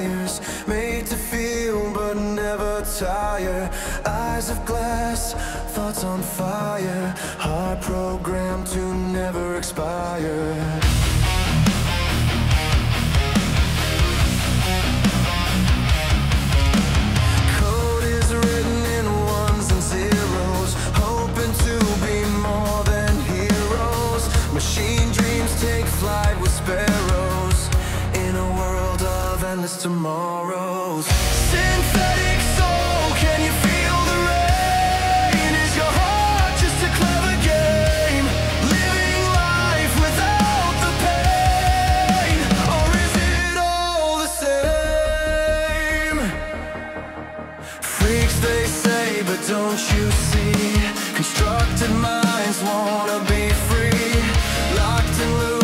wires Made to feel but never tire. Eyes of glass, thoughts on fire. Heart programmed to never expire endless tomorrows Synthetic soul, can you feel the rain? Is your heart just a clever game? Living life without the pain Or is it all the same? Freaks they say, but don't you see? Constructed minds wanna be free. Locked in loops,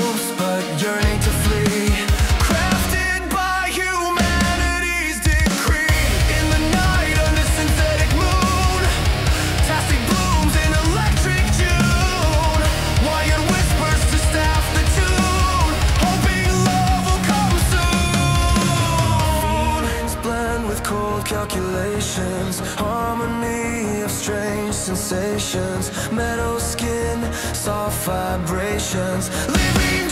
calculations. Harmony of strange sensations. Metal skin, soft vibrations. Living